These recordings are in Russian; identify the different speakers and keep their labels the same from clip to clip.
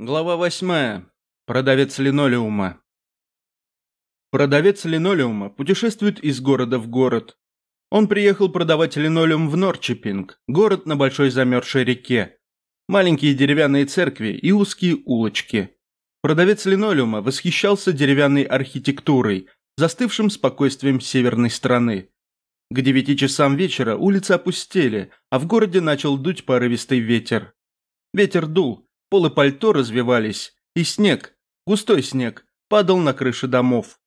Speaker 1: Глава восьмая. Продавец линолеума. Продавец линолеума путешествует из города в город. Он приехал продавать линолеум в Норчепинг, город на большой замерзшей реке. Маленькие деревянные церкви и узкие улочки. Продавец линолеума восхищался деревянной архитектурой, застывшим спокойствием северной страны. К девяти часам вечера улицы опустели, а в городе начал дуть порывистый ветер. Ветер дул, Полы пальто развивались, и снег, густой снег, падал на крыши домов.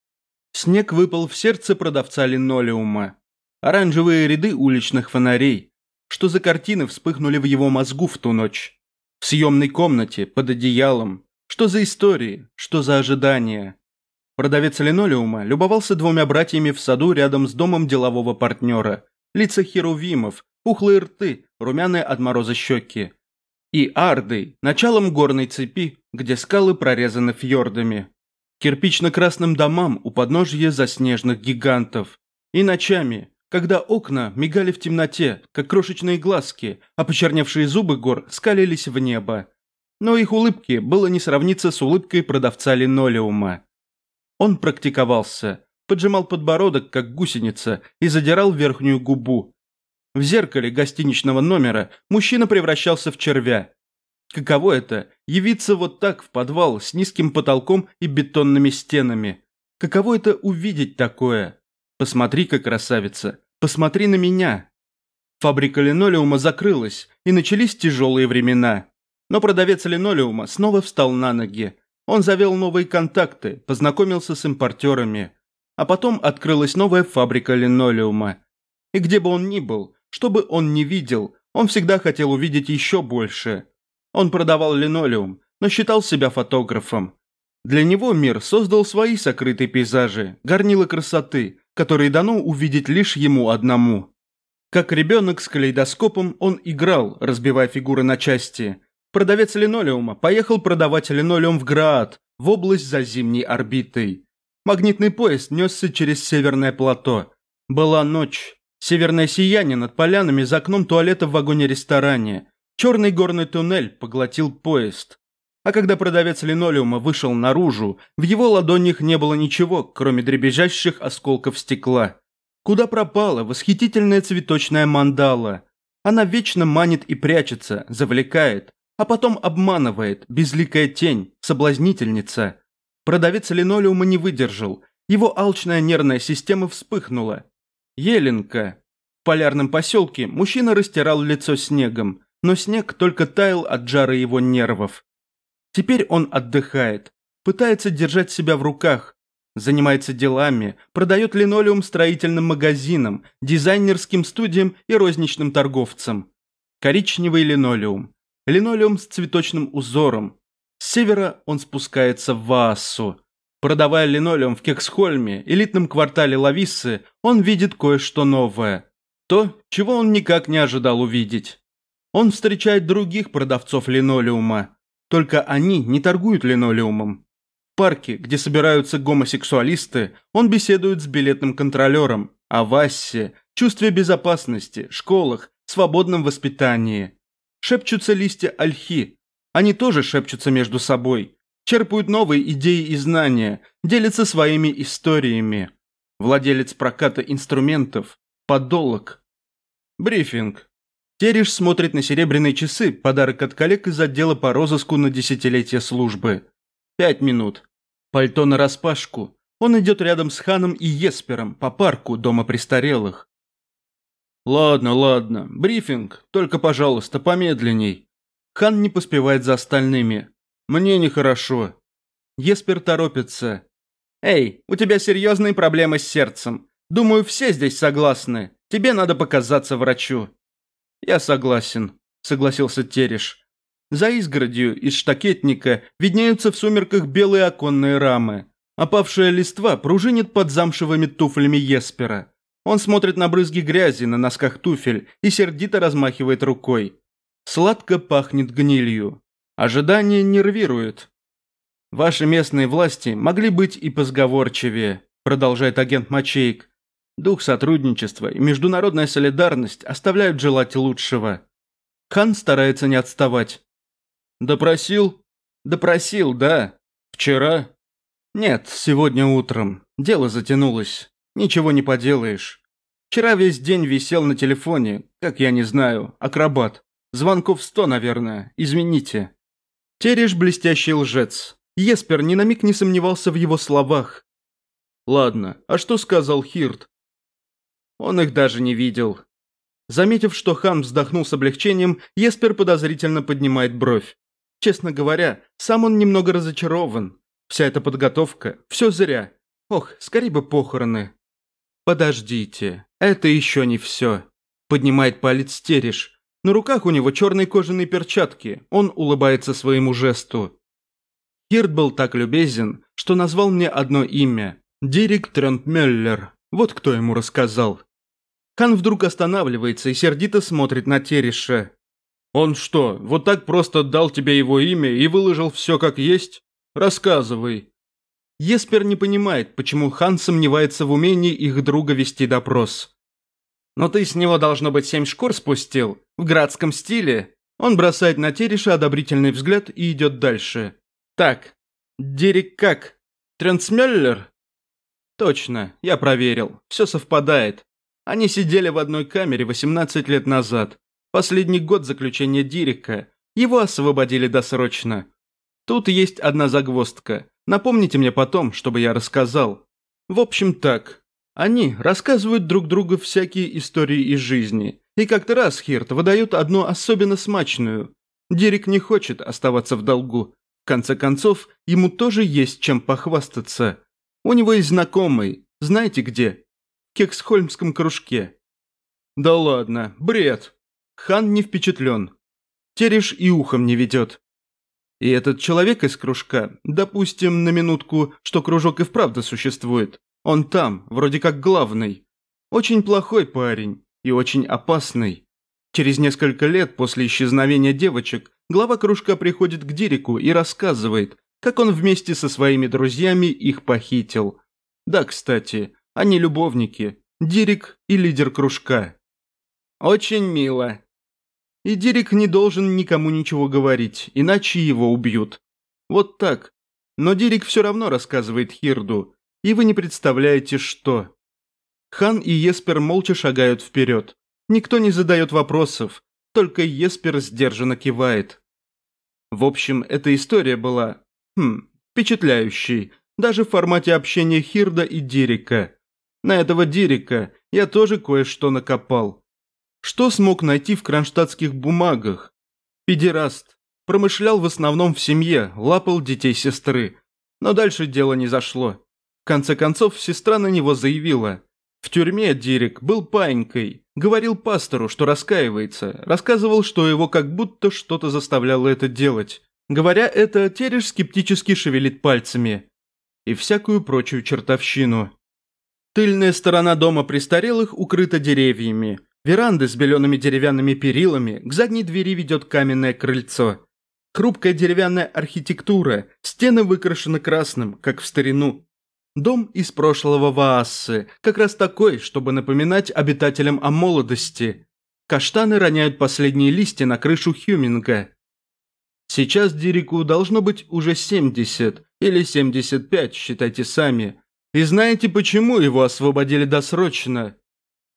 Speaker 1: Снег выпал в сердце продавца линолеума. Оранжевые ряды уличных фонарей. Что за картины вспыхнули в его мозгу в ту ночь? В съемной комнате, под одеялом. Что за истории, что за ожидания? Продавец линолеума любовался двумя братьями в саду рядом с домом делового партнера. Лица херувимов, пухлые рты, румяные от мороза щеки и Ардой, началом горной цепи, где скалы прорезаны фьордами, кирпично-красным домам у подножья заснеженных гигантов, и ночами, когда окна мигали в темноте, как крошечные глазки, а почерневшие зубы гор скалились в небо. Но их улыбки было не сравниться с улыбкой продавца линолеума. Он практиковался, поджимал подбородок, как гусеница, и задирал верхнюю губу, в зеркале гостиничного номера мужчина превращался в червя. Каково это – явиться вот так в подвал с низким потолком и бетонными стенами? Каково это увидеть такое? Посмотри-ка, красавица, посмотри на меня. Фабрика линолеума закрылась, и начались тяжелые времена. Но продавец линолеума снова встал на ноги. Он завел новые контакты, познакомился с импортерами. А потом открылась новая фабрика линолеума. И где бы он ни был, что бы он ни видел, он всегда хотел увидеть еще больше. Он продавал линолеум, но считал себя фотографом. Для него мир создал свои сокрытые пейзажи, горнила красоты, которые дано увидеть лишь ему одному. Как ребенок с калейдоскопом он играл, разбивая фигуры на части. Продавец линолеума поехал продавать линолеум в Граад, в область за зимней орбитой. Магнитный поезд несся через северное плато. Была ночь. Северное сияние над полянами за окном туалета в вагоне-ресторане. Черный горный туннель поглотил поезд. А когда продавец линолеума вышел наружу, в его ладонях не было ничего, кроме дребезжащих осколков стекла. Куда пропала восхитительная цветочная мандала? Она вечно манит и прячется, завлекает, а потом обманывает, безликая тень, соблазнительница. Продавец линолеума не выдержал, его алчная нервная система вспыхнула, Еленка. В полярном поселке мужчина растирал лицо снегом, но снег только таял от жара его нервов. Теперь он отдыхает, пытается держать себя в руках, занимается делами, продает линолеум строительным магазинам, дизайнерским студиям и розничным торговцам. Коричневый линолеум. Линолеум с цветочным узором. С севера он спускается в Ваассу. Продавая линолеум в Кексхольме, элитном квартале Лависсы, он видит кое-что новое. То, чего он никак не ожидал увидеть. Он встречает других продавцов линолеума. Только они не торгуют линолеумом. В парке, где собираются гомосексуалисты, он беседует с билетным контролером о Вассе, чувстве безопасности, школах, свободном воспитании. Шепчутся листья ольхи. Они тоже шепчутся между собой черпают новые идеи и знания, делятся своими историями. Владелец проката инструментов, подолог. Брифинг. Тереш смотрит на серебряные часы, подарок от коллег из отдела по розыску на десятилетие службы. Пять минут. Пальто на распашку. Он идет рядом с Ханом и Еспером по парку дома престарелых. «Ладно, ладно. Брифинг. Только, пожалуйста, помедленней». Хан не поспевает за остальными. Мне нехорошо. Еспер торопится. Эй, у тебя серьезные проблемы с сердцем. Думаю, все здесь согласны. Тебе надо показаться врачу. Я согласен, согласился Тереш. За изгородью из штакетника виднеются в сумерках белые оконные рамы. Опавшая листва пружинит под замшевыми туфлями Еспера. Он смотрит на брызги грязи на носках туфель и сердито размахивает рукой. Сладко пахнет гнилью. Ожидание нервирует. Ваши местные власти могли быть и позговорчивее, продолжает агент Мачейк. Дух сотрудничества и международная солидарность оставляют желать лучшего. Хан старается не отставать. Допросил? Допросил, да. Вчера? Нет, сегодня утром. Дело затянулось. Ничего не поделаешь. Вчера весь день висел на телефоне, как я не знаю, акробат. Звонков сто, наверное, извините. Тереш блестящий лжец. Еспер ни на миг не сомневался в его словах. Ладно, а что сказал Хирт? Он их даже не видел. Заметив, что Хан вздохнул с облегчением, Еспер подозрительно поднимает бровь. Честно говоря, сам он немного разочарован. Вся эта подготовка, все зря. Ох, скорее бы похороны. Подождите, это еще не все. Поднимает палец Тереш. На руках у него черные кожаные перчатки. Он улыбается своему жесту. Хирт был так любезен, что назвал мне одно имя. Дирик Трентмеллер. Вот кто ему рассказал. Хан вдруг останавливается и сердито смотрит на Тереша. «Он что, вот так просто дал тебе его имя и выложил все как есть? Рассказывай». Еспер не понимает, почему Хан сомневается в умении их друга вести допрос. «Но ты с него, должно быть, семь шкур спустил? В градском стиле?» Он бросает на Тереша одобрительный взгляд и идет дальше. «Так, Дерек как? Трансмеллер?» «Точно, я проверил. Все совпадает. Они сидели в одной камере 18 лет назад. Последний год заключения Дирика. Его освободили досрочно. Тут есть одна загвоздка. Напомните мне потом, чтобы я рассказал. В общем так. Они рассказывают друг другу всякие истории из жизни. И как-то раз Хирт выдает одну особенно смачную. Дирик не хочет оставаться в долгу. В конце концов, ему тоже есть чем похвастаться. У него есть знакомый. Знаете где? В Кексхольмском кружке. Да ладно, бред. Хан не впечатлен. Тереш и ухом не ведет. И этот человек из кружка, допустим, на минутку, что кружок и вправду существует. Он там, вроде как главный. Очень плохой парень и очень опасный. Через несколько лет после исчезновения девочек глава кружка приходит к Дирику и рассказывает, как он вместе со своими друзьями их похитил. Да, кстати, они любовники, Дирик и лидер кружка. Очень мило, и Дирик не должен никому ничего говорить, иначе его убьют. Вот так. Но Дирик все равно рассказывает Хирду, и вы не представляете, что. Хан и Еспер молча шагают вперед. Никто не задает вопросов, только Еспер сдержанно кивает. В общем, эта история была, хм, впечатляющей, даже в формате общения Хирда и Дирика. На этого Дирика я тоже кое-что накопал. Что смог найти в кронштадтских бумагах? Педераст. Промышлял в основном в семье, лапал детей сестры. Но дальше дело не зашло. В конце концов, сестра на него заявила. В тюрьме Дирик был паинькой. Говорил пастору, что раскаивается. Рассказывал, что его как будто что-то заставляло это делать. Говоря это, Тереш скептически шевелит пальцами. И всякую прочую чертовщину. Тыльная сторона дома престарелых укрыта деревьями. Веранды с белеными деревянными перилами, к задней двери ведет каменное крыльцо. Хрупкая деревянная архитектура, стены выкрашены красным, как в старину. Дом из прошлого Ваассы, как раз такой, чтобы напоминать обитателям о молодости. Каштаны роняют последние листья на крышу Хюминга. Сейчас Дирику должно быть уже 70 или 75, считайте сами. И знаете, почему его освободили досрочно?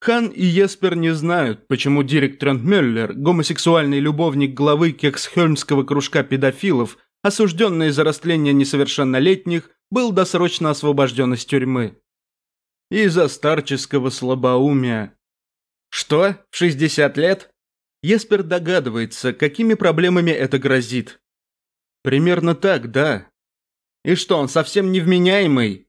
Speaker 1: Хан и Еспер не знают, почему Дирек Трентмюллер, гомосексуальный любовник главы Кексхельмского кружка педофилов, осужденный за растление несовершеннолетних, был досрочно освобожден из тюрьмы. Из-за старческого слабоумия. Что, в 60 лет? Еспер догадывается, какими проблемами это грозит. Примерно так, да. И что, он совсем невменяемый?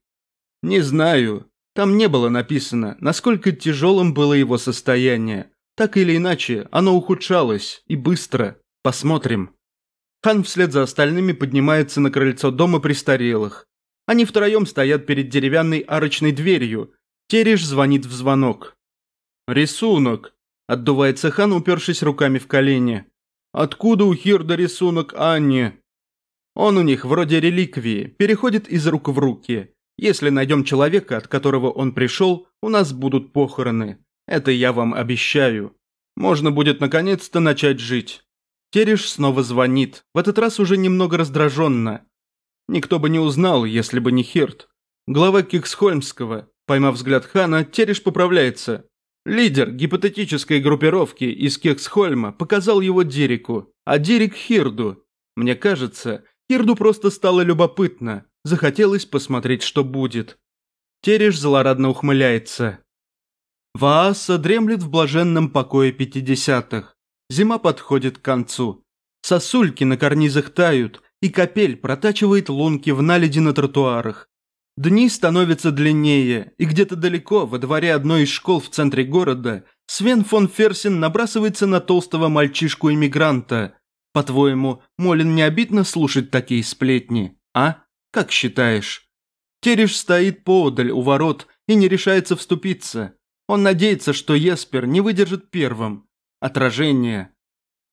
Speaker 1: Не знаю. Там не было написано, насколько тяжелым было его состояние. Так или иначе, оно ухудшалось, и быстро. Посмотрим. Хан вслед за остальными поднимается на крыльцо дома престарелых. Они втроем стоят перед деревянной арочной дверью. Тереш звонит в звонок. «Рисунок», – отдувается хан, упершись руками в колени. «Откуда у Хирда рисунок Анни?» Он у них вроде реликвии, переходит из рук в руки. Если найдем человека, от которого он пришел, у нас будут похороны. Это я вам обещаю. Можно будет наконец-то начать жить. Тереш снова звонит, в этот раз уже немного раздраженно. Никто бы не узнал, если бы не Хирт. Глава Киксхольмского, поймав взгляд Хана, Тереш поправляется. Лидер гипотетической группировки из Кексхольма показал его Дереку, а Дерек Хирду. Мне кажется, Хирду просто стало любопытно, захотелось посмотреть, что будет. Тереш злорадно ухмыляется. Вааса дремлет в блаженном покое пятидесятых. Зима подходит к концу. Сосульки на карнизах тают, и капель протачивает лунки в наледи на тротуарах. Дни становятся длиннее, и где-то далеко, во дворе одной из школ в центре города, Свен фон Ферсин набрасывается на толстого мальчишку-иммигранта. По-твоему, Молин не обидно слушать такие сплетни, а? Как считаешь? Тереш стоит поодаль у ворот и не решается вступиться. Он надеется, что Еспер не выдержит первым. Отражение.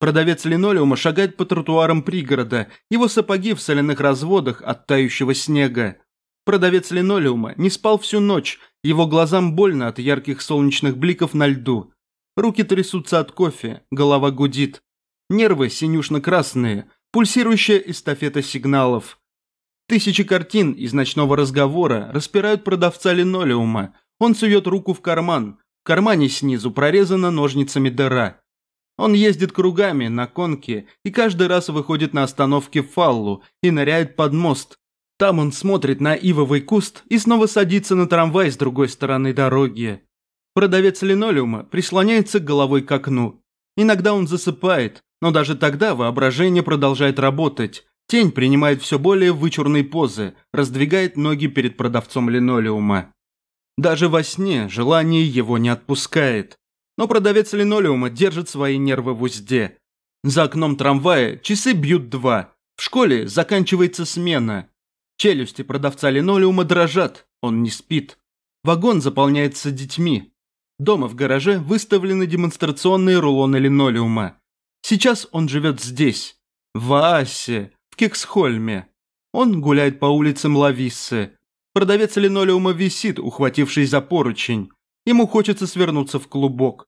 Speaker 1: Продавец линолеума шагает по тротуарам пригорода, его сапоги в соляных разводах от тающего снега. Продавец линолеума не спал всю ночь, его глазам больно от ярких солнечных бликов на льду. Руки трясутся от кофе, голова гудит. Нервы синюшно-красные, пульсирующая эстафета сигналов. Тысячи картин из ночного разговора распирают продавца линолеума. Он сует руку в карман. В кармане снизу прорезана ножницами дыра. Он ездит кругами на конке и каждый раз выходит на остановке в Фаллу и ныряет под мост. Там он смотрит на ивовый куст и снова садится на трамвай с другой стороны дороги. Продавец линолеума прислоняется головой к окну. Иногда он засыпает, но даже тогда воображение продолжает работать. Тень принимает все более вычурные позы, раздвигает ноги перед продавцом линолеума. Даже во сне желание его не отпускает. Но продавец линолеума держит свои нервы в узде. За окном трамвая часы бьют два. В школе заканчивается смена. Челюсти продавца линолеума дрожат, он не спит. Вагон заполняется детьми. Дома в гараже выставлены демонстрационные рулоны линолеума. Сейчас он живет здесь, в Аасе, в Кексхольме. Он гуляет по улицам Лависсы. Продавец линолеума висит, ухватившись за поручень. Ему хочется свернуться в клубок.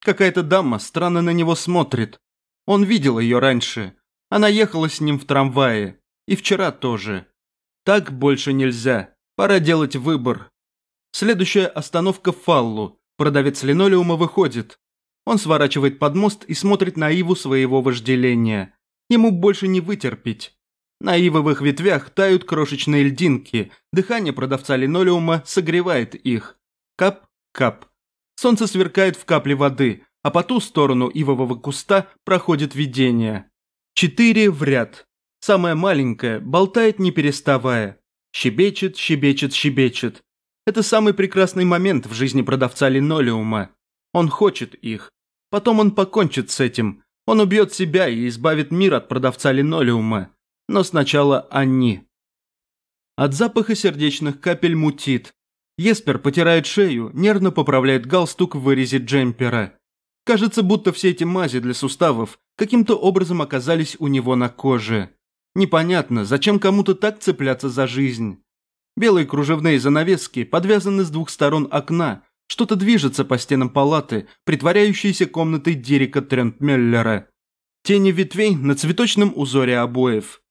Speaker 1: Какая-то дама странно на него смотрит. Он видел ее раньше. Она ехала с ним в трамвае. И вчера тоже. Так больше нельзя. Пора делать выбор. Следующая остановка Фаллу. Продавец линолеума выходит. Он сворачивает под мост и смотрит на иву своего вожделения. Ему больше не вытерпеть. На ивовых ветвях тают крошечные льдинки. Дыхание продавца линолеума согревает их. Кап, Кап. Солнце сверкает в капле воды, а по ту сторону ивового куста проходит видение. Четыре в ряд. Самая маленькая болтает не переставая. Щебечет, щебечет, щебечет. Это самый прекрасный момент в жизни продавца линолеума. Он хочет их. Потом он покончит с этим. Он убьет себя и избавит мир от продавца линолеума. Но сначала они. От запаха сердечных капель мутит. Еспер потирает шею, нервно поправляет галстук в вырезе джемпера. Кажется, будто все эти мази для суставов каким-то образом оказались у него на коже. Непонятно, зачем кому-то так цепляться за жизнь. Белые кружевные занавески подвязаны с двух сторон окна, что-то движется по стенам палаты, притворяющейся комнатой Дерека Трентмеллера. Тени ветвей на цветочном узоре обоев.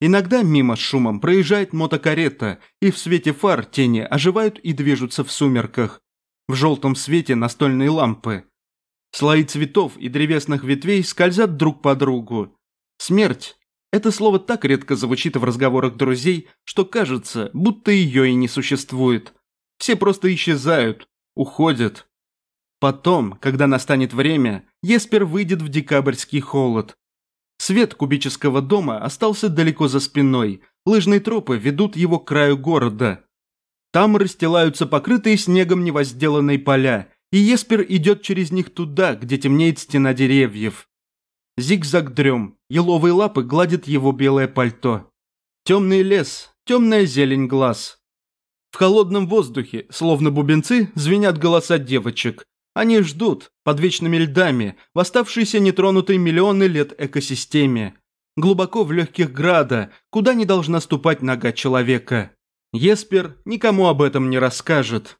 Speaker 1: Иногда мимо с шумом проезжает мотокарета, и в свете фар тени оживают и движутся в сумерках. В желтом свете настольные лампы. Слои цветов и древесных ветвей скользят друг по другу. Смерть – это слово так редко звучит в разговорах друзей, что кажется, будто ее и не существует. Все просто исчезают, уходят. Потом, когда настанет время, Еспер выйдет в декабрьский холод, Свет кубического дома остался далеко за спиной, лыжные тропы ведут его к краю города. Там расстилаются покрытые снегом невозделанные поля, и Еспер идет через них туда, где темнеет стена деревьев. Зигзаг дрем, еловые лапы гладят его белое пальто. Темный лес, темная зелень глаз. В холодном воздухе, словно бубенцы, звенят голоса девочек, они ждут, под вечными льдами, в оставшейся нетронутой миллионы лет экосистеме. Глубоко в легких града, куда не должна ступать нога человека. Еспер никому об этом не расскажет.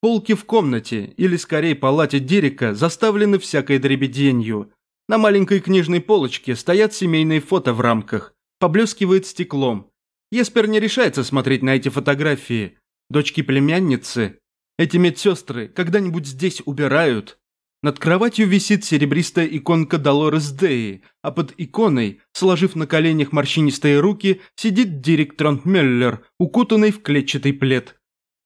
Speaker 1: Полки в комнате, или скорее палате Дерека, заставлены всякой дребеденью. На маленькой книжной полочке стоят семейные фото в рамках, поблескивает стеклом. Еспер не решается смотреть на эти фотографии. Дочки-племянницы. Эти медсестры когда-нибудь здесь убирают. Над кроватью висит серебристая иконка Долорес Деи, а под иконой, сложив на коленях морщинистые руки, сидит Дирик Тронтмеллер, укутанный в клетчатый плед.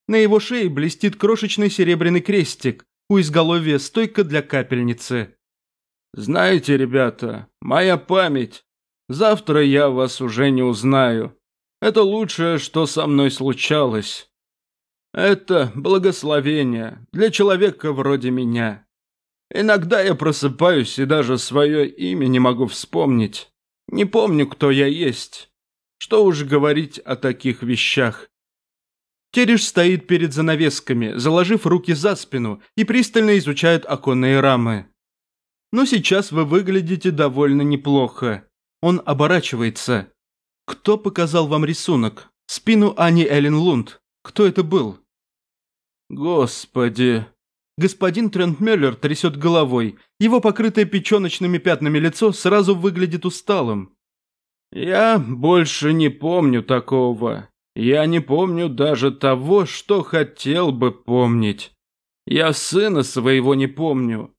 Speaker 1: На его шее блестит крошечный серебряный крестик, у изголовья стойка для капельницы. «Знаете, ребята, моя память. Завтра я вас уже не узнаю. Это лучшее, что со мной случалось. Это благословение для человека вроде меня. Иногда я просыпаюсь и даже свое имя не могу вспомнить. Не помню, кто я есть. Что уж говорить о таких вещах. Тереш стоит перед занавесками, заложив руки за спину и пристально изучает оконные рамы. Но сейчас вы выглядите довольно неплохо. Он оборачивается. Кто показал вам рисунок? Спину Ани Эллен Лунд. Кто это был? Господи. Господин Трент Мюллер трясет головой. Его покрытое печеночными пятнами лицо сразу выглядит усталым. Я больше не помню такого. Я не помню даже того, что хотел бы помнить. Я сына своего не помню.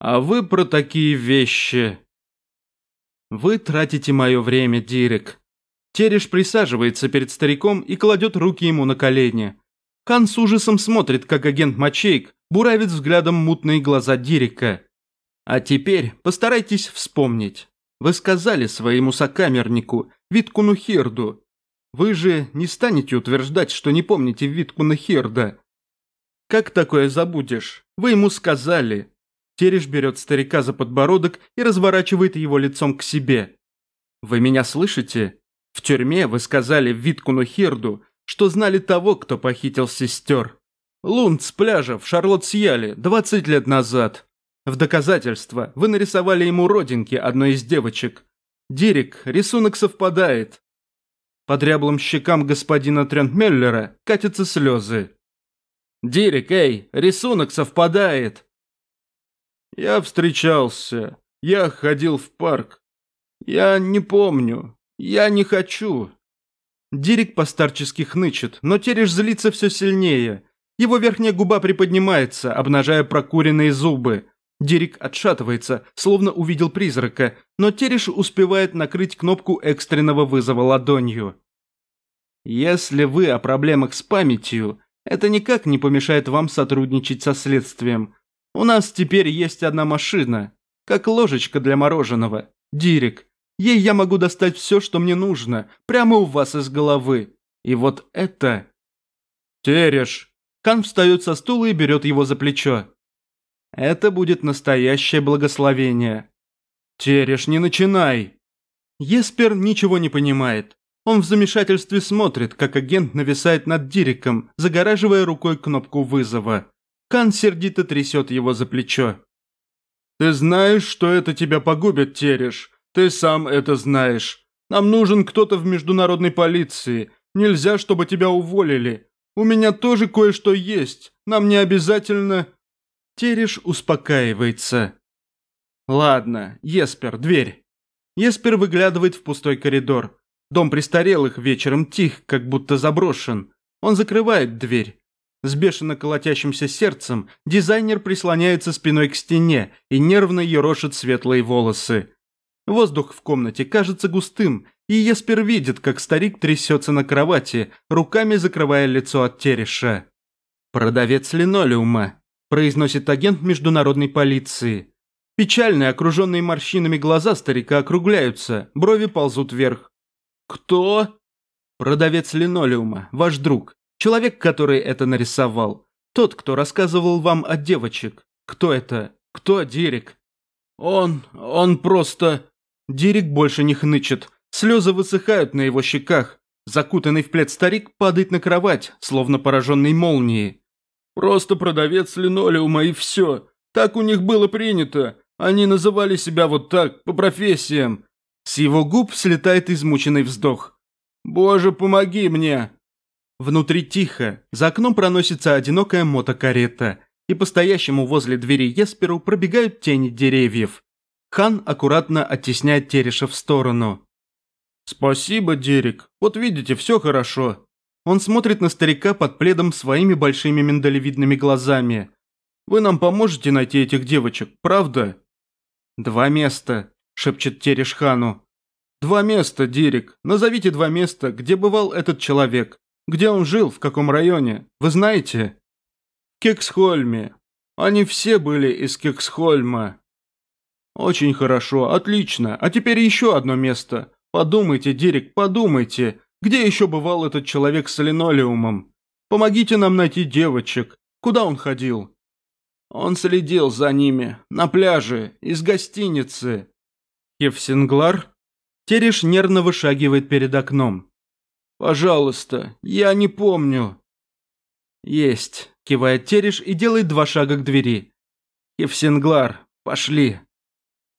Speaker 1: А вы про такие вещи. Вы тратите мое время, Дирек. Тереш присаживается перед стариком и кладет руки ему на колени. Кан с ужасом смотрит, как агент Мачейк буравит взглядом мутные глаза Дирека. А теперь постарайтесь вспомнить. Вы сказали своему сокамернику, Виткуну Хирду, вы же не станете утверждать, что не помните Виткуна Хирда. Как такое забудешь? Вы ему сказали. Тереш берет старика за подбородок и разворачивает его лицом к себе. Вы меня слышите? В тюрьме вы сказали Виткуну Хирду, что знали того, кто похитил сестер. Лунд с пляжа в Шарлотт-Сьяле 20 лет назад. В доказательство вы нарисовали ему родинки одной из девочек. Дирик, рисунок совпадает. По дряблым щекам господина Трентмеллера катятся слезы. «Дирик, эй, рисунок совпадает!» «Я встречался. Я ходил в парк. Я не помню. Я не хочу». Дирик постарчески хнычет, но Тереш злится все сильнее. Его верхняя губа приподнимается, обнажая прокуренные зубы. Дирик отшатывается, словно увидел призрака, но Тереш успевает накрыть кнопку экстренного вызова ладонью. Если вы о проблемах с памятью, это никак не помешает вам сотрудничать со следствием. У нас теперь есть одна машина, как ложечка для мороженого. Дирик. Ей я могу достать все, что мне нужно, прямо у вас из головы. И вот это... Тереш. Кан встает со стула и берет его за плечо. Это будет настоящее благословение. Тереш, не начинай. Еспер ничего не понимает. Он в замешательстве смотрит, как агент нависает над Дириком, загораживая рукой кнопку вызова. Кан сердито трясет его за плечо. «Ты знаешь, что это тебя погубит, Тереш. Ты сам это знаешь. Нам нужен кто-то в международной полиции. Нельзя, чтобы тебя уволили. У меня тоже кое-что есть. Нам не обязательно...» Тереш успокаивается. «Ладно, Еспер, дверь». Еспер выглядывает в пустой коридор. Дом престарелых вечером тих, как будто заброшен. Он закрывает дверь. С бешено колотящимся сердцем дизайнер прислоняется спиной к стене и нервно ерошит светлые волосы. Воздух в комнате кажется густым, и Еспер видит, как старик трясется на кровати, руками закрывая лицо от тереша. «Продавец линолеума», произносит агент международной полиции. Печальные, окруженные морщинами глаза старика округляются, брови ползут вверх. «Кто?» «Продавец линолеума, ваш друг, человек, который это нарисовал. Тот, кто рассказывал вам о девочек. Кто это? Кто Дирик?» «Он... он просто...» Дирик больше не хнычет. Слезы высыхают на его щеках. Закутанный в плед старик падает на кровать, словно пораженный молнией. Просто продавец линолеума и все. Так у них было принято. Они называли себя вот так, по профессиям. С его губ слетает измученный вздох. «Боже, помоги мне!» Внутри тихо, за окном проносится одинокая мотокарета, и по стоящему возле двери Есперу пробегают тени деревьев. Хан аккуратно оттесняет Тереша в сторону. «Спасибо, Дерек. Вот видите, все хорошо». Он смотрит на старика под пледом своими большими миндалевидными глазами. «Вы нам поможете найти этих девочек, правда?» «Два места», – шепчет Тереш Хану. «Два места, Дерек. Назовите два места, где бывал этот человек. Где он жил, в каком районе. Вы знаете?» «Кексхольме. Они все были из Кексхольма». «Очень хорошо, отлично. А теперь еще одно место. Подумайте, Дерек, подумайте, где еще бывал этот человек с линолеумом? Помогите нам найти девочек. Куда он ходил?» Он следил за ними, на пляже, из гостиницы. Евсинглар? Тереш нервно вышагивает перед окном. «Пожалуйста, я не помню». «Есть», – кивает Тереш и делает два шага к двери. «Евсинглар, пошли».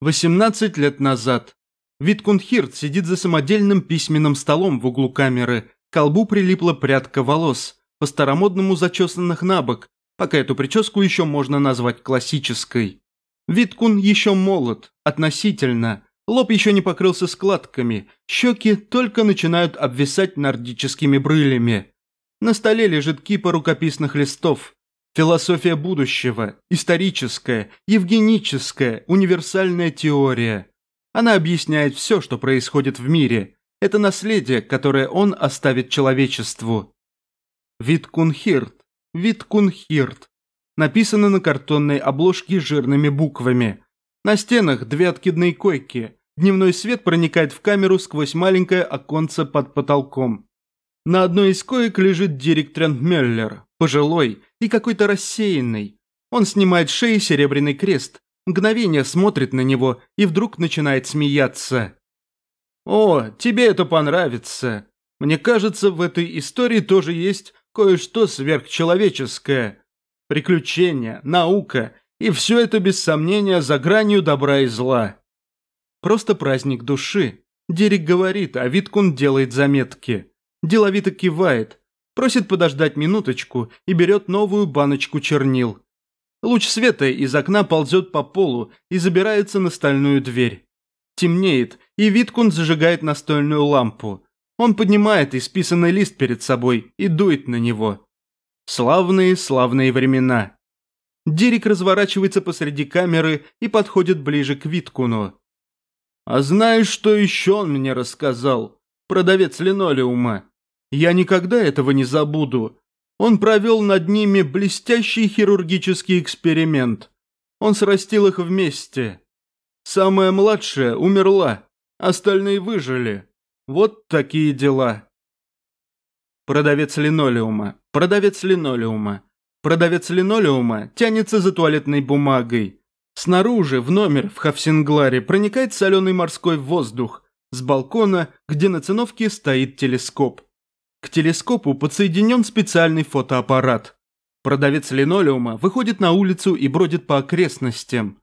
Speaker 1: 18 лет назад. Виткунхирт сидит за самодельным письменным столом в углу камеры, к колбу прилипла прядка волос, по-старомодному зачесанных на бок, пока эту прическу еще можно назвать классической. Виткун еще молод, относительно, лоб еще не покрылся складками, щеки только начинают обвисать нордическими брылями. На столе лежит кипа рукописных листов, Философия будущего, историческая, евгеническая, универсальная теория. Она объясняет все, что происходит в мире. Это наследие, которое он оставит человечеству. Виткунхирт, Виткунхирт. Написано на картонной обложке жирными буквами. На стенах две откидные койки. Дневной свет проникает в камеру сквозь маленькое оконце под потолком. На одной из коек лежит Дирик Трентмеллер, пожилой и какой-то рассеянный. Он снимает с шеи серебряный крест, мгновение смотрит на него и вдруг начинает смеяться. «О, тебе это понравится. Мне кажется, в этой истории тоже есть кое-что сверхчеловеческое. Приключения, наука и все это без сомнения за гранью добра и зла. Просто праздник души. Дерек говорит, а Виткун делает заметки деловито кивает, просит подождать минуточку и берет новую баночку чернил. Луч света из окна ползет по полу и забирается на стальную дверь. Темнеет, и Виткун зажигает настольную лампу. Он поднимает исписанный лист перед собой и дует на него. Славные, славные времена. Дирик разворачивается посреди камеры и подходит ближе к Виткуну. «А знаешь, что еще он мне рассказал? Продавец линолеума. Я никогда этого не забуду. Он провел над ними блестящий хирургический эксперимент. Он срастил их вместе. Самая младшая умерла, остальные выжили. Вот такие дела. Продавец линолеума, продавец линолеума. Продавец линолеума тянется за туалетной бумагой. Снаружи, в номер в Хавсингларе, проникает соленый морской воздух. С балкона, где на циновке стоит телескоп. К телескопу подсоединен специальный фотоаппарат. Продавец линолеума выходит на улицу и бродит по окрестностям.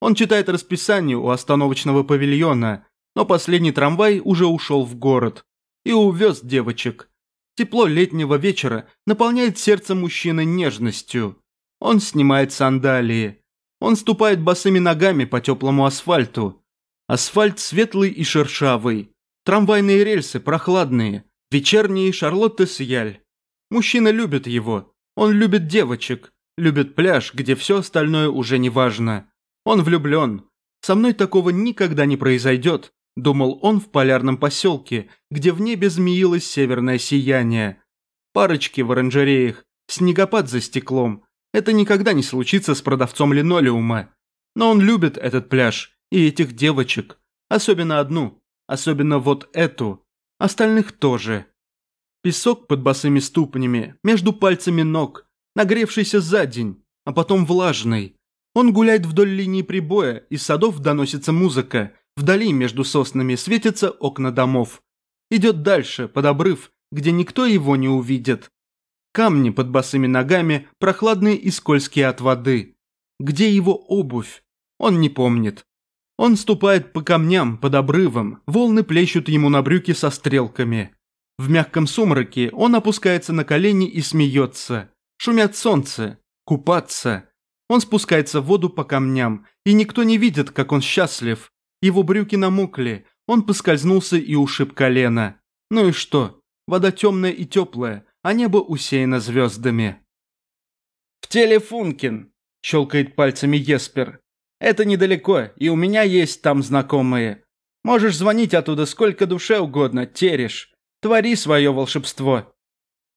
Speaker 1: Он читает расписание у остановочного павильона, но последний трамвай уже ушел в город. И увез девочек. Тепло летнего вечера наполняет сердце мужчины нежностью. Он снимает сандалии. Он ступает босыми ногами по теплому асфальту. Асфальт светлый и шершавый. Трамвайные рельсы прохладные – Вечерний Шарлотта Сияль. Мужчина любит его. Он любит девочек. Любит пляж, где все остальное уже не важно. Он влюблен. Со мной такого никогда не произойдет, думал он в полярном поселке, где в небе змеилось северное сияние. Парочки в оранжереях, снегопад за стеклом. Это никогда не случится с продавцом линолеума. Но он любит этот пляж и этих девочек. Особенно одну. Особенно вот эту. Остальных тоже. Песок под босыми ступнями, между пальцами ног, нагревшийся за день, а потом влажный. Он гуляет вдоль линии прибоя, из садов доносится музыка, вдали между соснами светятся окна домов. Идет дальше, под обрыв, где никто его не увидит. Камни под босыми ногами, прохладные и скользкие от воды. Где его обувь? Он не помнит. Он ступает по камням под обрывом, волны плещут ему на брюки со стрелками. В мягком сумраке он опускается на колени и смеется. Шумят солнце. Купаться. Он спускается в воду по камням, и никто не видит, как он счастлив. Его брюки намокли, он поскользнулся и ушиб колено. Ну и что? Вода темная и теплая, а небо усеяно звездами. «В теле Функин», – щелкает пальцами Еспер. «Это недалеко, и у меня есть там знакомые. Можешь звонить оттуда сколько душе угодно, терешь. Твори свое волшебство».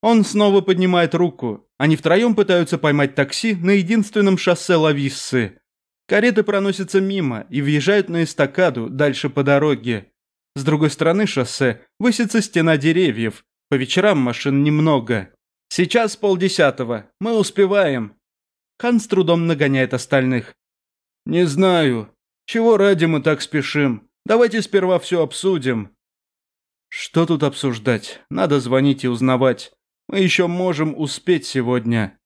Speaker 1: Он снова поднимает руку. Они втроем пытаются поймать такси на единственном шоссе Лависсы. Кареты проносятся мимо и въезжают на эстакаду дальше по дороге. С другой стороны шоссе высится стена деревьев. По вечерам машин немного. Сейчас полдесятого. Мы успеваем. Хан с трудом нагоняет остальных. «Не знаю. Чего ради мы так спешим? Давайте сперва все обсудим». «Что тут обсуждать? Надо звонить и узнавать. Мы еще можем успеть сегодня.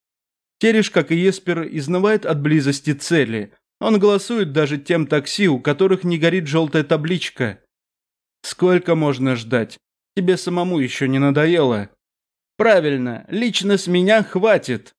Speaker 1: Тереш, как и Еспер, изнывает от близости цели. Он голосует даже тем такси, у которых не горит желтая табличка. Сколько можно ждать? Тебе самому еще не надоело? Правильно, лично с меня хватит.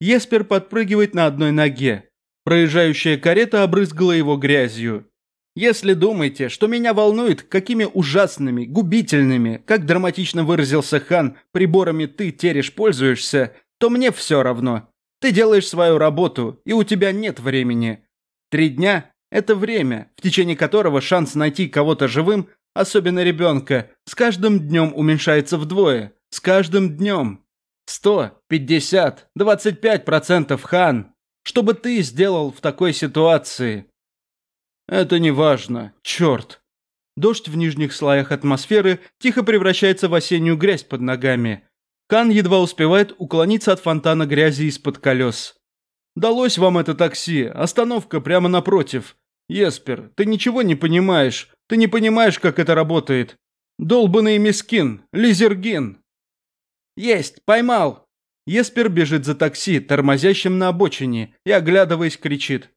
Speaker 1: Еспер подпрыгивает на одной ноге. Проезжающая карета обрызгала его грязью. Если думаете, что меня волнует, какими ужасными, губительными, как драматично выразился хан, приборами ты, терешь, пользуешься, то мне все равно. Ты делаешь свою работу, и у тебя нет времени. Три дня – это время, в течение которого шанс найти кого-то живым, особенно ребенка, с каждым днем уменьшается вдвое. С каждым днем. Сто, пятьдесят, двадцать пять процентов, хан. Что бы ты сделал в такой ситуации? Это не важно. Черт. Дождь в нижних слоях атмосферы тихо превращается в осеннюю грязь под ногами. Кан едва успевает уклониться от фонтана грязи из-под колес. «Далось вам это такси, остановка прямо напротив. Еспер, ты ничего не понимаешь, ты не понимаешь, как это работает. Долбанный мискин, лизергин». «Есть, поймал!» Еспер бежит за такси, тормозящим на обочине, и, оглядываясь, кричит.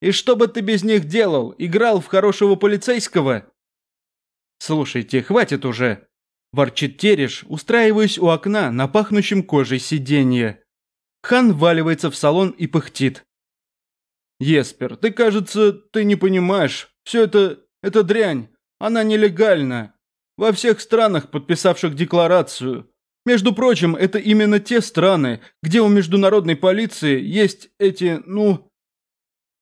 Speaker 1: И что бы ты без них делал? Играл в хорошего полицейского?» «Слушайте, хватит уже!» Ворчит Тереш, устраиваясь у окна на пахнущем кожей сиденье. Хан валивается в салон и пыхтит. «Еспер, ты, кажется, ты не понимаешь. Все это... это дрянь. Она нелегальна. Во всех странах, подписавших декларацию. Между прочим, это именно те страны, где у международной полиции есть эти, ну,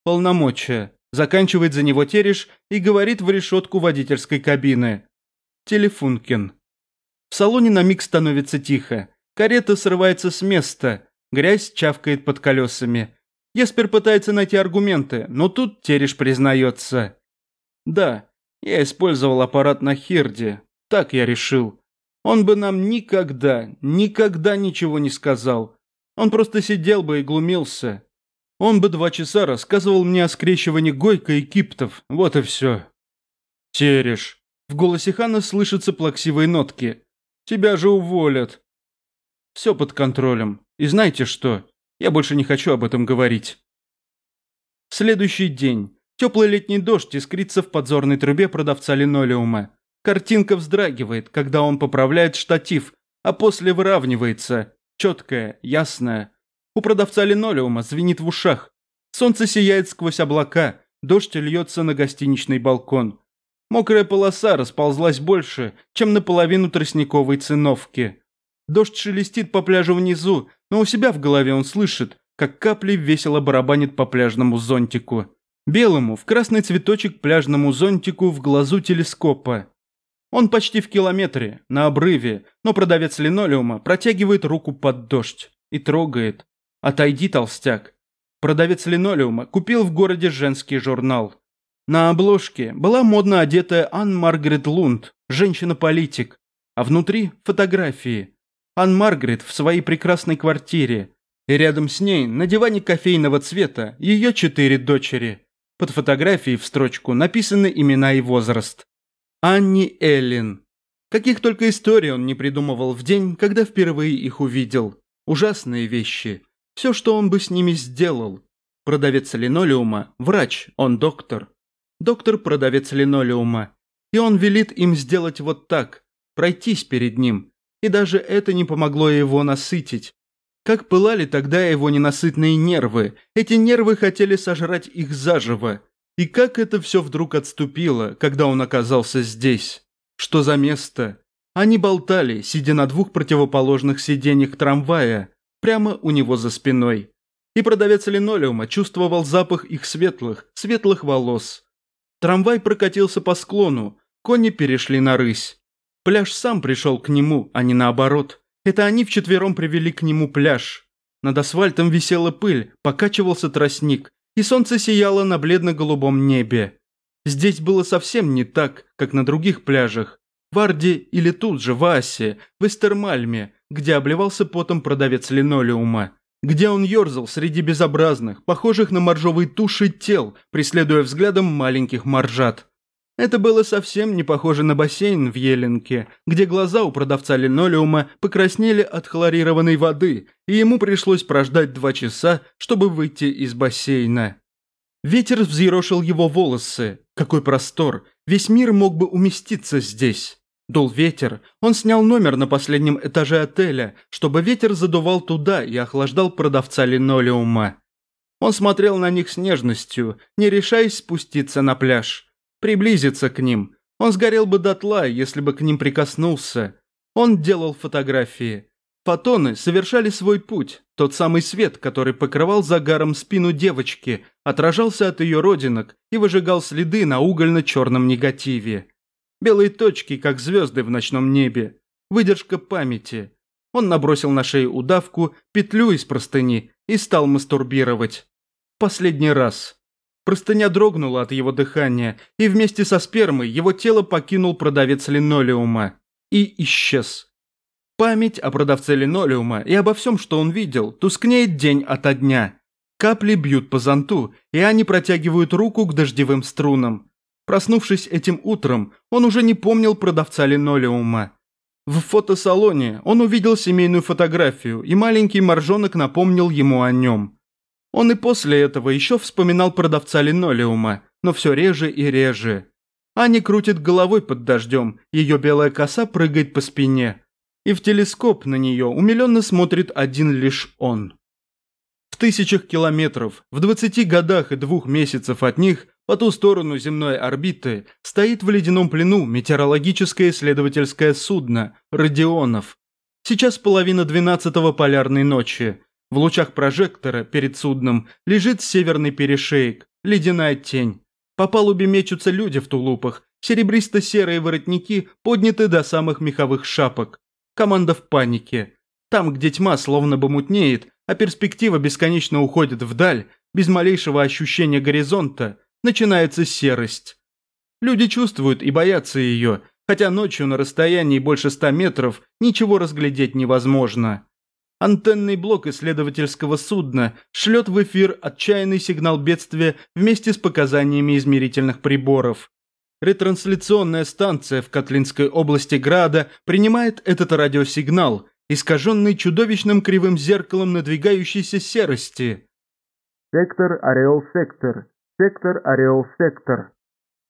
Speaker 1: полномочия. Заканчивает за него Тереш и говорит в решетку водительской кабины. Телефункин. В салоне на миг становится тихо. Карета срывается с места. Грязь чавкает под колесами. Еспер пытается найти аргументы, но тут Тереш признается. «Да, я использовал аппарат на Хирде. Так я решил. Он бы нам никогда, никогда ничего не сказал. Он просто сидел бы и глумился. Он бы два часа рассказывал мне о скрещивании Гойка и Киптов. Вот и все. Тереш. В голосе Хана слышатся плаксивые нотки. Тебя же уволят. Все под контролем. И знаете что? Я больше не хочу об этом говорить. Следующий день. Теплый летний дождь искрится в подзорной трубе продавца линолеума. Картинка вздрагивает, когда он поправляет штатив, а после выравнивается. Четкая, ясная. У продавца линолеума звенит в ушах. Солнце сияет сквозь облака, дождь льется на гостиничный балкон. Мокрая полоса расползлась больше, чем наполовину тростниковой циновки. Дождь шелестит по пляжу внизу, но у себя в голове он слышит, как капли весело барабанит по пляжному зонтику. Белому, в красный цветочек пляжному зонтику в глазу телескопа. Он почти в километре, на обрыве, но продавец линолеума протягивает руку под дождь и трогает. «Отойди, толстяк». Продавец линолеума купил в городе женский журнал. На обложке была модно одетая Ан Маргарет Лунд, женщина-политик, а внутри фотографии. Ан Маргарет в своей прекрасной квартире, и рядом с ней на диване кофейного цвета ее четыре дочери. Под фотографией в строчку написаны имена и возраст. Анни Эллин. Каких только историй он не придумывал в день, когда впервые их увидел. Ужасные вещи. Все, что он бы с ними сделал. Продавец линолеума, врач, он доктор. Доктор – продавец линолеума. И он велит им сделать вот так, пройтись перед ним. И даже это не помогло его насытить. Как пылали тогда его ненасытные нервы. Эти нервы хотели сожрать их заживо. И как это все вдруг отступило, когда он оказался здесь? Что за место? Они болтали, сидя на двух противоположных сиденьях трамвая, прямо у него за спиной. И продавец линолеума чувствовал запах их светлых, светлых волос. Трамвай прокатился по склону, кони перешли на рысь. Пляж сам пришел к нему, а не наоборот. Это они вчетвером привели к нему пляж. Над асфальтом висела пыль, покачивался тростник, и солнце сияло на бледно-голубом небе. Здесь было совсем не так, как на других пляжах. В Арде или тут же, в Асе, в Эстермальме, где обливался потом продавец линолеума. Где он ерзал среди безобразных, похожих на моржовые туши тел, преследуя взглядом маленьких моржат. Это было совсем не похоже на бассейн в Еленке, где глаза у продавца линолеума покраснели от хлорированной воды, и ему пришлось прождать два часа, чтобы выйти из бассейна. Ветер взъерошил его волосы. Какой простор! Весь мир мог бы уместиться здесь. Дул ветер, он снял номер на последнем этаже отеля, чтобы ветер задувал туда и охлаждал продавца линолеума. Он смотрел на них с нежностью, не решаясь спуститься на пляж приблизиться к ним. Он сгорел бы дотла, если бы к ним прикоснулся. Он делал фотографии. Фотоны совершали свой путь. Тот самый свет, который покрывал загаром спину девочки, отражался от ее родинок и выжигал следы на угольно-черном негативе. Белые точки, как звезды в ночном небе. Выдержка памяти. Он набросил на шею удавку, петлю из простыни и стал мастурбировать. Последний раз. Простыня дрогнула от его дыхания, и вместе со спермой его тело покинул продавец линолеума. И исчез. Память о продавце линолеума и обо всем, что он видел, тускнеет день ото дня. Капли бьют по зонту, и они протягивают руку к дождевым струнам. Проснувшись этим утром, он уже не помнил продавца линолеума. В фотосалоне он увидел семейную фотографию, и маленький моржонок напомнил ему о нем. Он и после этого еще вспоминал продавца линолеума, но все реже и реже. Аня крутит головой под дождем, ее белая коса прыгает по спине. И в телескоп на нее умиленно смотрит один лишь он. В тысячах километров, в двадцати годах и двух месяцев от них, по ту сторону земной орбиты, стоит в ледяном плену метеорологическое исследовательское судно «Родионов». Сейчас половина двенадцатого полярной ночи. В лучах прожектора перед судном лежит северный перешеек, ледяная тень. По палубе мечутся люди в тулупах, серебристо-серые воротники подняты до самых меховых шапок. Команда в панике. Там, где тьма словно бы мутнеет, а перспектива бесконечно уходит вдаль, без малейшего ощущения горизонта, начинается серость. Люди чувствуют и боятся ее, хотя ночью на расстоянии больше ста метров ничего разглядеть невозможно. Антенный блок исследовательского судна шлет в эфир отчаянный сигнал бедствия вместе с показаниями измерительных приборов. Ретрансляционная станция в Котлинской области Града принимает этот радиосигнал, искаженный чудовищным кривым зеркалом надвигающейся серости.
Speaker 2: «Сектор, ореол, сектор. Сектор, ореол, сектор».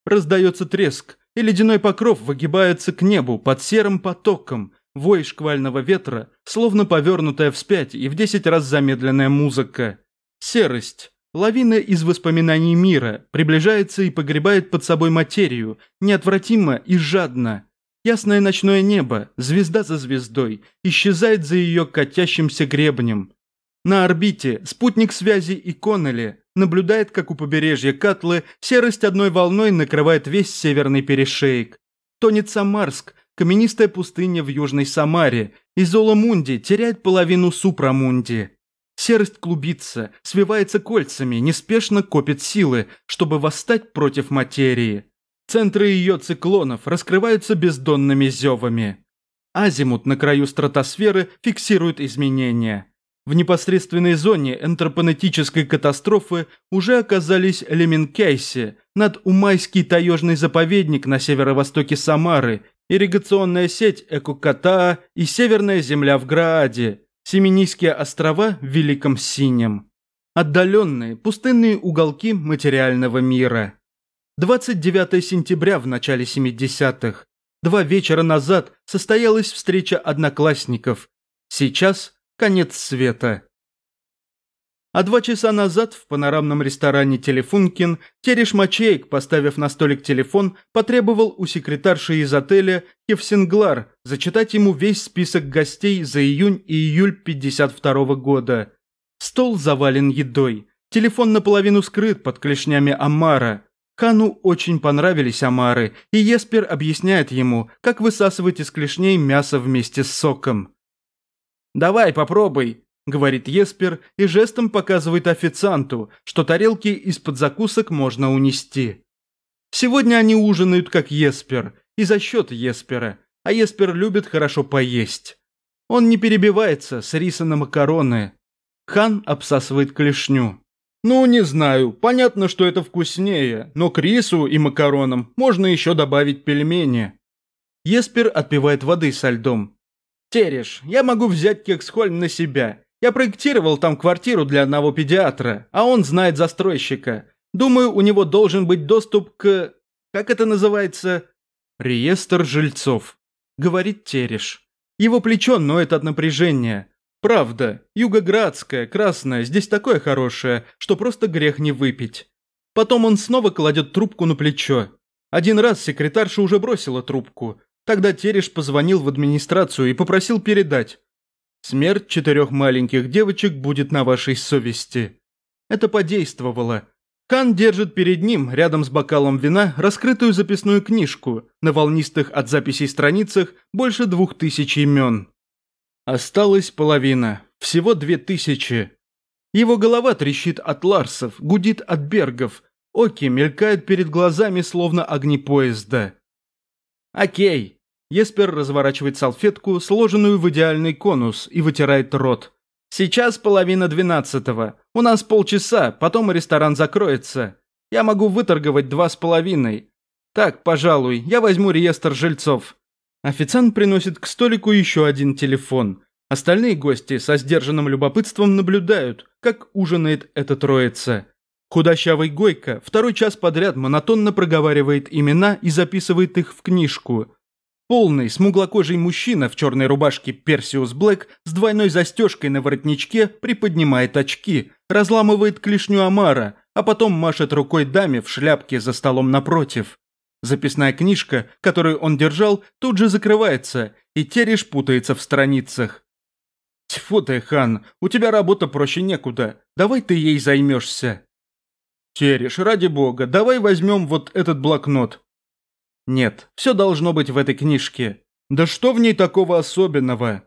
Speaker 1: Раздается треск, и ледяной покров выгибается к небу под серым потоком – вой шквального ветра, словно повернутая вспять и в десять раз замедленная музыка. Серость. Лавина из воспоминаний мира приближается и погребает под собой материю, неотвратимо и жадно. Ясное ночное небо, звезда за звездой, исчезает за ее катящимся гребнем. На орбите спутник связи и Коннелли наблюдает, как у побережья Катлы серость одной волной накрывает весь северный перешеек. Тонет Самарск, каменистая пустыня в Южной Самаре, и Золомунди теряет половину Супрамунди. Серость клубится, свивается кольцами, неспешно копит силы, чтобы восстать против материи. Центры ее циклонов раскрываются бездонными зевами. Азимут на краю стратосферы фиксирует изменения. В непосредственной зоне энтропонетической катастрофы уже оказались Леменкейси, над Умайский таежный заповедник на северо-востоке Самары ирригационная сеть Экуката и северная земля в Грааде, Семенийские острова в Великом Синем. Отдаленные пустынные уголки материального мира. 29 сентября в начале 70-х. Два вечера назад состоялась встреча одноклассников. Сейчас Конец света. А два часа назад в панорамном ресторане «Телефункин» Тереш Мачейк, поставив на столик телефон, потребовал у секретарши из отеля Евсинглар зачитать ему весь список гостей за июнь и июль 52 -го года. Стол завален едой. Телефон наполовину скрыт под клешнями Амара. Хану очень понравились омары, и Еспер объясняет ему, как высасывать из клешней мясо вместе с соком. «Давай, попробуй», говорит Еспер и жестом показывает официанту, что тарелки из-под закусок можно унести. Сегодня они ужинают как Еспер, и за счет Еспера, а Еспер любит хорошо поесть. Он не перебивается с риса на макароны. Хан обсасывает клешню. «Ну, не знаю, понятно, что это вкуснее, но к рису и макаронам можно еще добавить пельмени». Еспер отпивает воды со льдом. «Тереш, я могу взять Кексхольм на себя. Я проектировал там квартиру для одного педиатра, а он знает застройщика. Думаю, у него должен быть доступ к... Как это называется? Реестр жильцов. Говорит Тереш. Его плечо ноет от напряжения. Правда, югоградское, красное, здесь такое хорошее, что просто грех не выпить. Потом он снова кладет трубку на плечо. Один раз секретарша уже бросила трубку. Тогда Тереш позвонил в администрацию и попросил передать. Смерть четырех маленьких девочек будет на вашей совести. Это подействовало. Хан держит перед ним, рядом с бокалом вина, раскрытую записную книжку, на волнистых от записей страницах больше двух тысяч имен. Осталась половина, всего две тысячи. Его голова трещит от Ларсов, гудит от Бергов, оки мелькают перед глазами, словно огни поезда. «Окей, Еспер разворачивает салфетку, сложенную в идеальный конус, и вытирает рот. «Сейчас половина двенадцатого. У нас полчаса, потом ресторан закроется. Я могу выторговать два с половиной. Так, пожалуй, я возьму реестр жильцов». Официант приносит к столику еще один телефон. Остальные гости со сдержанным любопытством наблюдают, как ужинает эта троица. Худощавый Гойко второй час подряд монотонно проговаривает имена и записывает их в книжку – Полный, смуглокожий мужчина в черной рубашке Персиус Блэк с двойной застежкой на воротничке приподнимает очки, разламывает клешню Амара, а потом машет рукой даме в шляпке за столом напротив. Записная книжка, которую он держал, тут же закрывается, и Тереш путается в страницах. «Тьфу ты, хан, у тебя работа проще некуда, давай ты ей займешься». «Тереш, ради бога, давай возьмем вот этот блокнот, нет, все должно быть в этой книжке. Да что в ней такого особенного?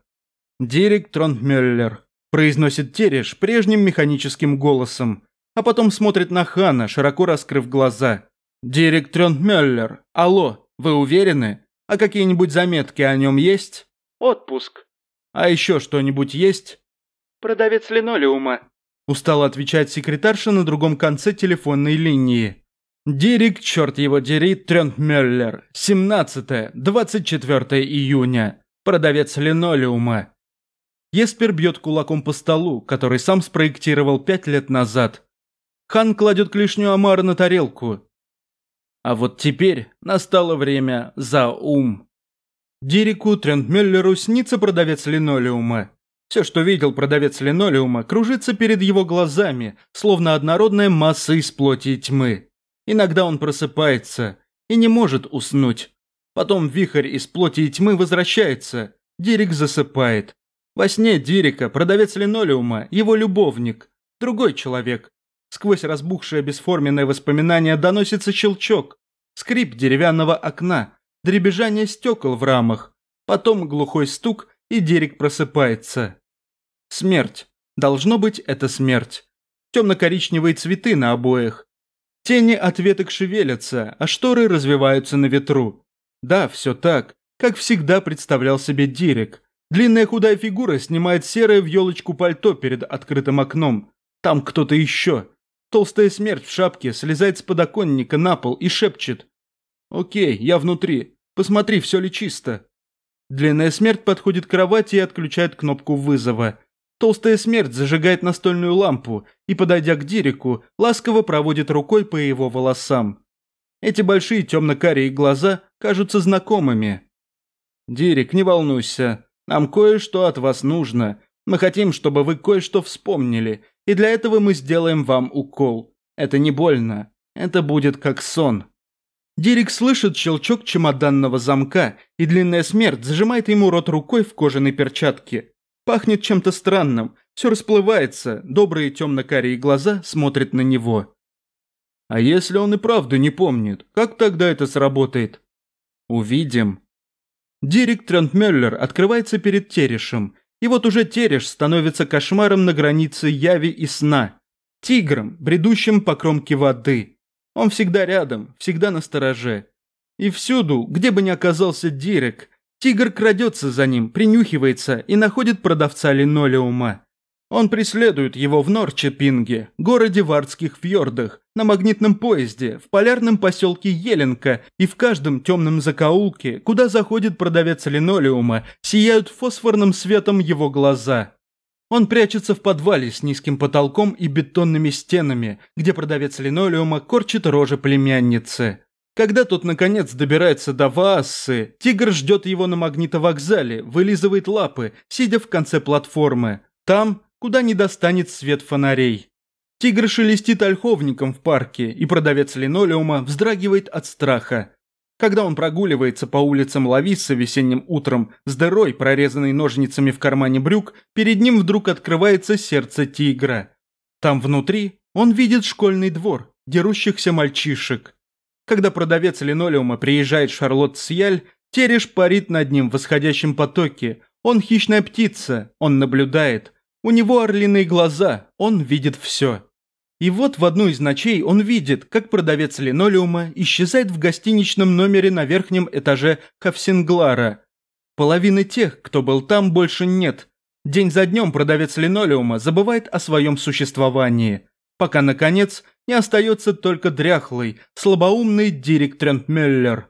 Speaker 1: Дирик Тронтмюллер, произносит Тереш прежним механическим голосом, а потом смотрит на Хана, широко раскрыв глаза. Дирик Тронтмюллер, алло, вы уверены? А какие-нибудь заметки о нем есть?
Speaker 3: Отпуск.
Speaker 1: А еще что-нибудь есть?
Speaker 3: Продавец линолеума.
Speaker 1: Устало отвечает секретарша на другом конце телефонной линии. Дирик, черт его дери, Трентмеллер. 17-24 июня. Продавец линолеума. Еспер бьет кулаком по столу, который сам спроектировал пять лет назад. Хан кладет клешню Амара на тарелку. А вот теперь настало время за ум. Дирику Трентмеллеру снится продавец линолеума. Все, что видел продавец линолеума, кружится перед его глазами, словно однородная масса из плоти и тьмы. Иногда он просыпается и не может уснуть. Потом вихрь из плоти и тьмы возвращается. Дирик засыпает. Во сне Дирика, продавец линолеума, его любовник, другой человек. Сквозь разбухшее бесформенное воспоминание доносится щелчок, скрип деревянного окна, дребезжание стекол в рамах. Потом глухой стук, и Дирик просыпается. Смерть. Должно быть, это смерть. Темно-коричневые цветы на обоях, Тени от веток шевелятся, а шторы развиваются на ветру. Да, все так, как всегда представлял себе Дирек. Длинная худая фигура снимает серое в елочку пальто перед открытым окном. Там кто-то еще. Толстая смерть в шапке слезает с подоконника на пол и шепчет. «Окей, я внутри. Посмотри, все ли чисто». Длинная смерть подходит к кровати и отключает кнопку вызова. Толстая смерть зажигает настольную лампу и, подойдя к Дирику, ласково проводит рукой по его волосам. Эти большие темно-карие глаза кажутся знакомыми. «Дирик, не волнуйся, нам кое-что от вас нужно. Мы хотим, чтобы вы кое-что вспомнили, и для этого мы сделаем вам укол. Это не больно. Это будет как сон». Дирик слышит щелчок чемоданного замка, и длинная смерть зажимает ему рот рукой в кожаной перчатке. Пахнет чем-то странным, все расплывается, добрые темно-карие глаза смотрят на него. А если он и правда не помнит, как тогда это сработает? Увидим. Дирик Трентмеллер открывается перед Терешем, и вот уже Тереш становится кошмаром на границе яви и сна. Тигром, бредущим по кромке воды. Он всегда рядом, всегда на стороже. И всюду, где бы ни оказался Дирек, тигр крадется за ним, принюхивается и находит продавца линолеума. Он преследует его в Норчепинге, городе в Ардских фьордах, на магнитном поезде, в полярном поселке Еленка и в каждом темном закоулке, куда заходит продавец линолеума, сияют фосфорным светом его глаза. Он прячется в подвале с низким потолком и бетонными стенами, где продавец линолеума корчит рожи племянницы. Когда тот наконец добирается до Ваассы, тигр ждет его на магнитовокзале, вылизывает лапы, сидя в конце платформы. Там, куда не достанет свет фонарей. Тигр шелестит ольховником в парке, и продавец линолеума вздрагивает от страха. Когда он прогуливается по улицам Лависса весенним утром с дырой, прорезанной ножницами в кармане брюк, перед ним вдруг открывается сердце тигра. Там внутри он видит школьный двор, дерущихся мальчишек. Когда продавец линолеума приезжает Шарлотт Сьяль, Тереш парит над ним в восходящем потоке. Он хищная птица, он наблюдает. У него орлиные глаза, он видит все. И вот в одну из ночей он видит, как продавец линолеума исчезает в гостиничном номере на верхнем этаже Хавсинглара. Половины тех, кто был там, больше нет. День за днем продавец линолеума забывает о своем существовании, пока, наконец, не остается только дряхлый, слабоумный Дирик Трентмеллер.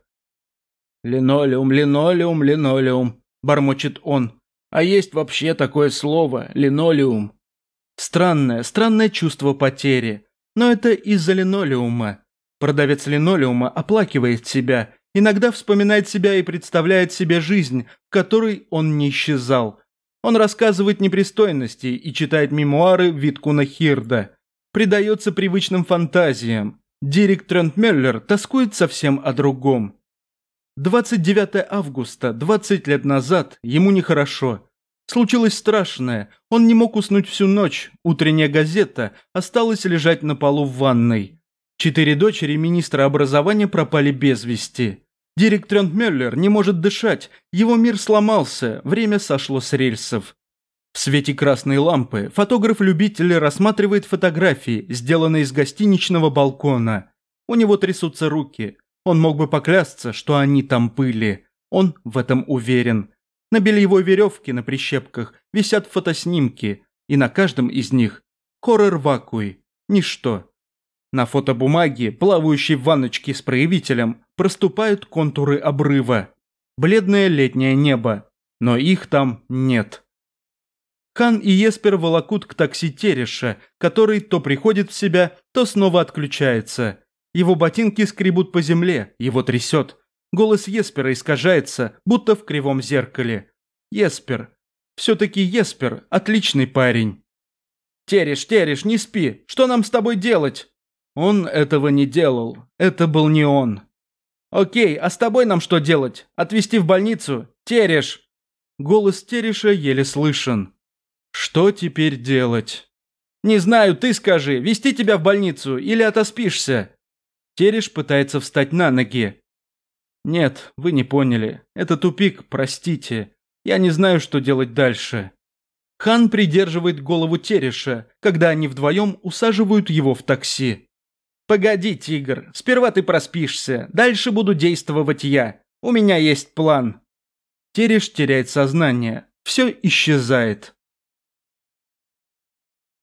Speaker 1: «Линолеум, линолеум, линолеум», – бормочет он. «А есть вообще такое слово – линолеум?» Странное, странное чувство потери. Но это из-за линолеума. Продавец линолеума оплакивает себя, иногда вспоминает себя и представляет себе жизнь, в которой он не исчезал. Он рассказывает непристойности и читает мемуары Виткуна Хирда. Предается привычным фантазиям. Дирик Трентмеллер тоскует совсем о другом. 29 августа, 20 лет назад, ему нехорошо. Случилось страшное. Он не мог уснуть всю ночь. Утренняя газета осталась лежать на полу в ванной. Четыре дочери министра образования пропали без вести. Дирек Трентмеллер не может дышать. Его мир сломался. Время сошло с рельсов. В свете красной лампы фотограф-любитель рассматривает фотографии, сделанные с гостиничного балкона. У него трясутся руки. Он мог бы поклясться, что они там были. Он в этом уверен. На бельевой веревке на прищепках висят фотоснимки, и на каждом из них хоррор вакуи, ничто. На фотобумаге, плавающей в ванночке с проявителем, проступают контуры обрыва. Бледное летнее небо, но их там нет. Хан и Еспер волокут к такси Тереша, который то приходит в себя, то снова отключается. Его ботинки скребут по земле, его трясет. Голос Еспера искажается, будто в кривом зеркале. Еспер. Все-таки Еспер – отличный парень. «Тереш, Тереш, не спи! Что нам с тобой делать?» Он этого не делал. Это был не он. «Окей, а с тобой нам что делать? Отвезти в больницу? Тереш!» Голос Тереша еле слышен. «Что теперь делать?» «Не знаю, ты скажи, вести тебя в больницу или отоспишься?» Тереш пытается встать на ноги. «Нет, вы не поняли. Это тупик, простите. Я не знаю, что делать дальше». Хан придерживает голову Тереша, когда они вдвоем усаживают его в такси. «Погоди, тигр, сперва ты проспишься, дальше буду действовать я. У меня есть план». Тереш теряет сознание, все исчезает.